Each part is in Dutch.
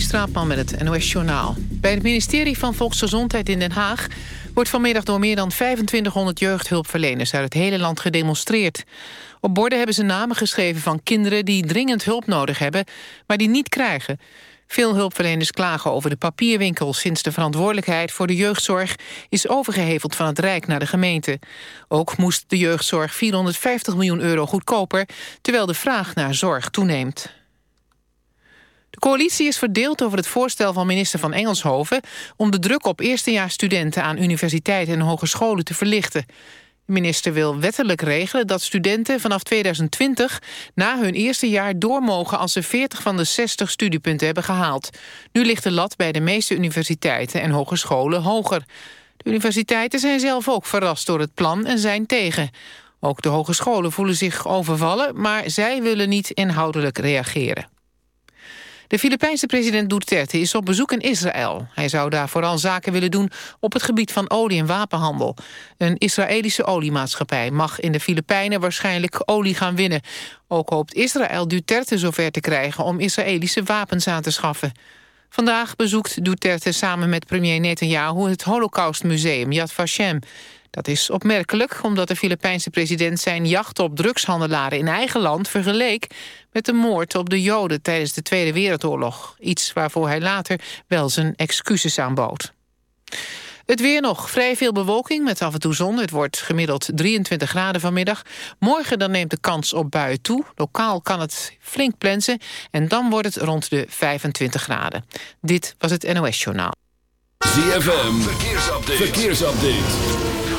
Straatman met het NOS Journaal. Bij het ministerie van Volksgezondheid in Den Haag... wordt vanmiddag door meer dan 2500 jeugdhulpverleners... uit het hele land gedemonstreerd. Op borden hebben ze namen geschreven van kinderen... die dringend hulp nodig hebben, maar die niet krijgen. Veel hulpverleners klagen over de papierwinkel... sinds de verantwoordelijkheid voor de jeugdzorg... is overgeheveld van het Rijk naar de gemeente. Ook moest de jeugdzorg 450 miljoen euro goedkoper... terwijl de vraag naar zorg toeneemt. De coalitie is verdeeld over het voorstel van minister van Engelshoven... om de druk op eerstejaarsstudenten aan universiteiten en hogescholen te verlichten. De minister wil wettelijk regelen dat studenten vanaf 2020... na hun eerste jaar door mogen als ze 40 van de 60 studiepunten hebben gehaald. Nu ligt de lat bij de meeste universiteiten en hogescholen hoger. De universiteiten zijn zelf ook verrast door het plan en zijn tegen. Ook de hogescholen voelen zich overvallen... maar zij willen niet inhoudelijk reageren. De Filipijnse president Duterte is op bezoek in Israël. Hij zou daar vooral zaken willen doen op het gebied van olie- en wapenhandel. Een Israëlische oliemaatschappij mag in de Filipijnen waarschijnlijk olie gaan winnen. Ook hoopt Israël Duterte zover te krijgen om Israëlische wapens aan te schaffen. Vandaag bezoekt Duterte samen met premier Netanyahu het Holocaustmuseum Yad Vashem. Dat is opmerkelijk omdat de Filipijnse president zijn jacht op drugshandelaren in eigen land vergeleek met de moord op de Joden tijdens de Tweede Wereldoorlog. Iets waarvoor hij later wel zijn excuses aanbood. Het weer nog. Vrij veel bewolking met af en toe zon. Het wordt gemiddeld 23 graden vanmiddag. Morgen dan neemt de kans op buien toe. Lokaal kan het flink plensen. En dan wordt het rond de 25 graden. Dit was het NOS Journaal. ZFM. Verkeersupdate. Verkeersupdate.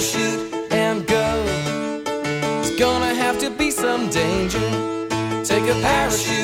parachute and go. It's gonna have to be some danger. Take a parachute.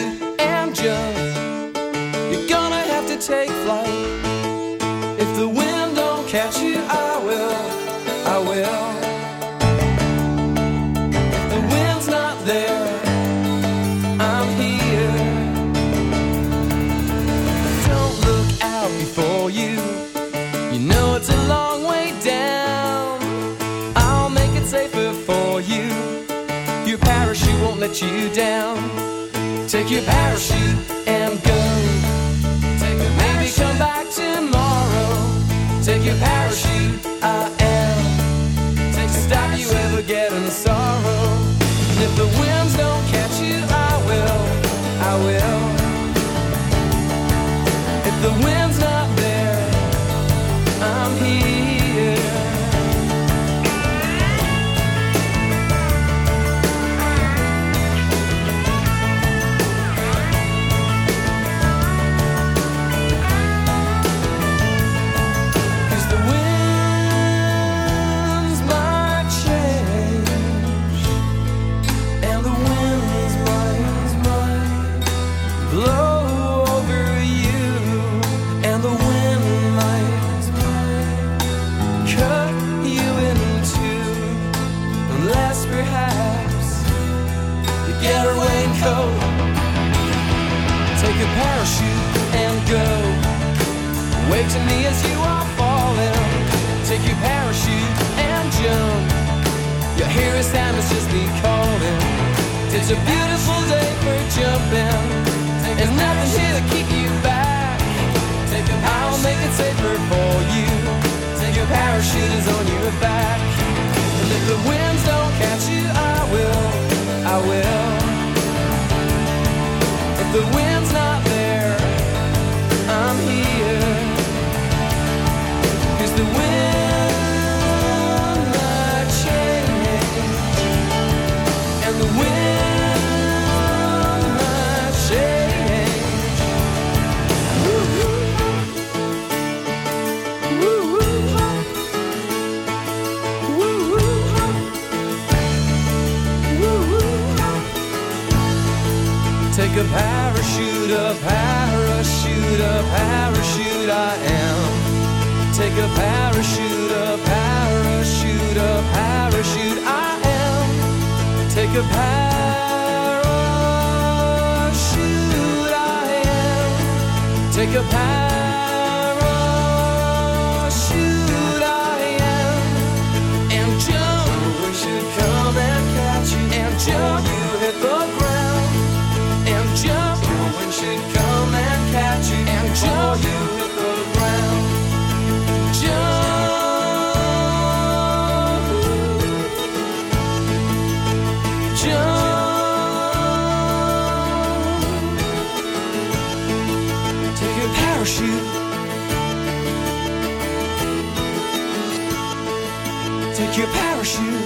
you. Take your parachute.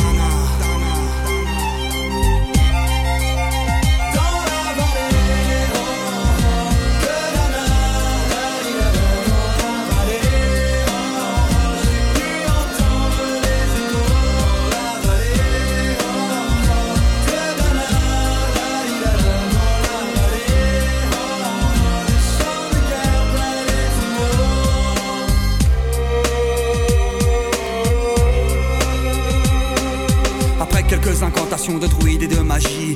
de druides et de magie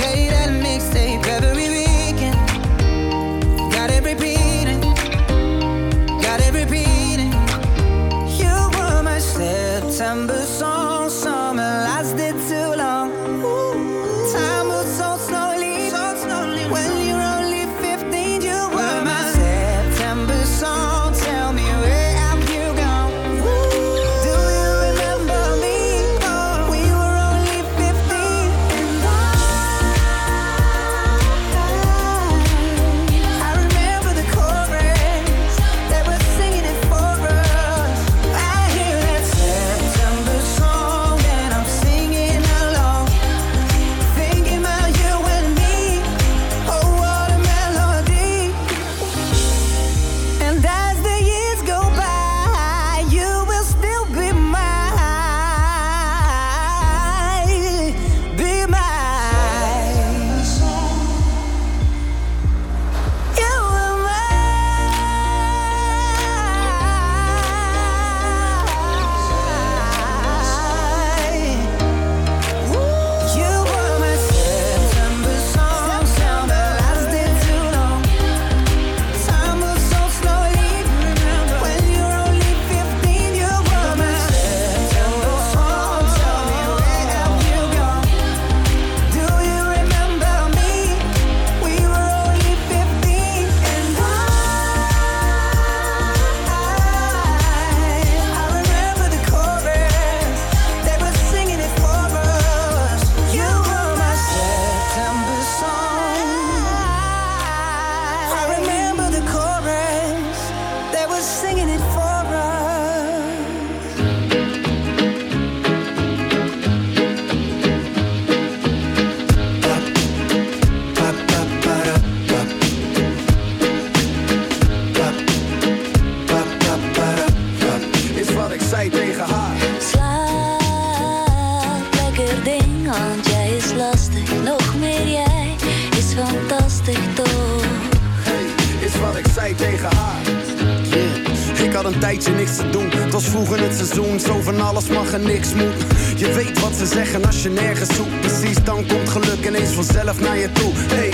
naar je toe. Hey,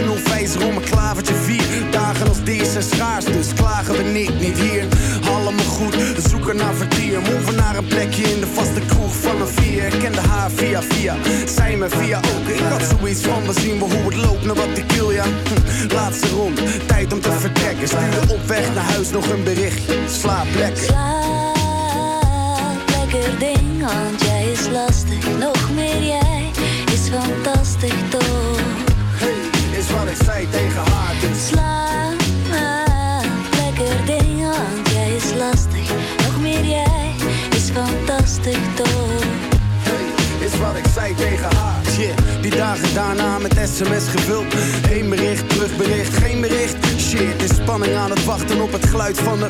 een onwijzer om een klavertje vier. Dagen als deze zijn schaars, dus klagen we niet, niet hier. Allemaal goed, we zoeken naar vertier. Move naar een plekje in de vaste kroeg van een vier. Ik kende haar via via, zij me via ook. Ik had zoiets van, we zien wel hoe het loopt, naar wat ik wil, ja. Hm, Laatste rond, tijd om te vertrekken. Stuur op weg naar huis nog een berichtje. Daarna met sms gevuld. Heen bericht, terugbericht, geen bericht. Shit, is spanning aan het wachten op het geluid van de...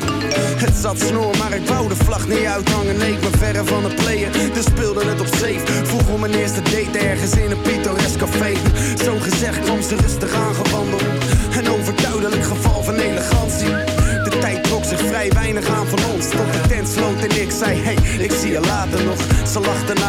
Het zat snor, maar ik wou de vlag niet uithangen. Nee, ik ben verre van het player, dus speelde het op safe. Vroeg om mijn eerste date ergens in een pittoresk café. Zo gezegd kwam ze rustig aangewandeld. Een overduidelijk geval van elegantie. De tijd trok zich vrij weinig aan van ons. Tot de tent sloot en ik zei, hey, ik zie je later nog. Ze lachte na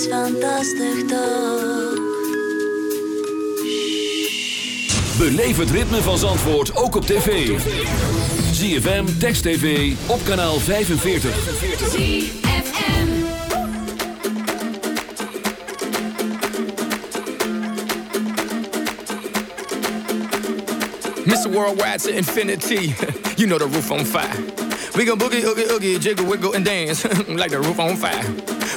Is fantastisch toch? Beleef het ritme van Zandvoort ook op tv. ZFM, Text TV, op kanaal 45. Mr. Worldwide to infinity. you know the roof on fire. We go boogie, oogie, oogie, jiggle, wiggle, and dance like the roof on fire.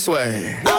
This way.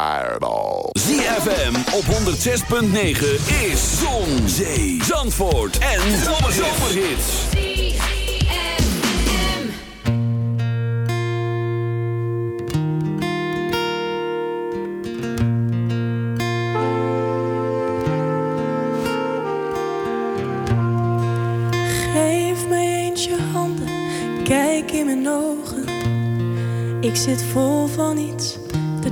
Fireball. ZFM op 106.9 is Zon, Zee, Zandvoort en Zomerhits. Geef mij eens je handen, kijk in mijn ogen. Ik zit vol van iets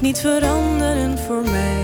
Niet veranderen voor mij.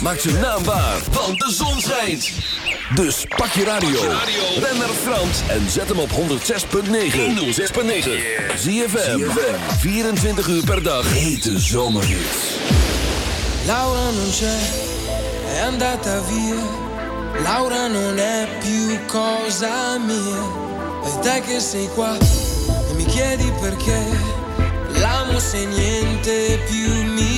maak ze naambaar, want de zon schijnt. Dus pak je radio, ren naar Frans en zet hem op 106.9. 106.9. Zie je 24 uur per dag. Hete zomerhits. Laura non c'è, è andata via. Laura non è più cosa mia. E te che sei qua e mi chiedi perché l'amo se niente più mi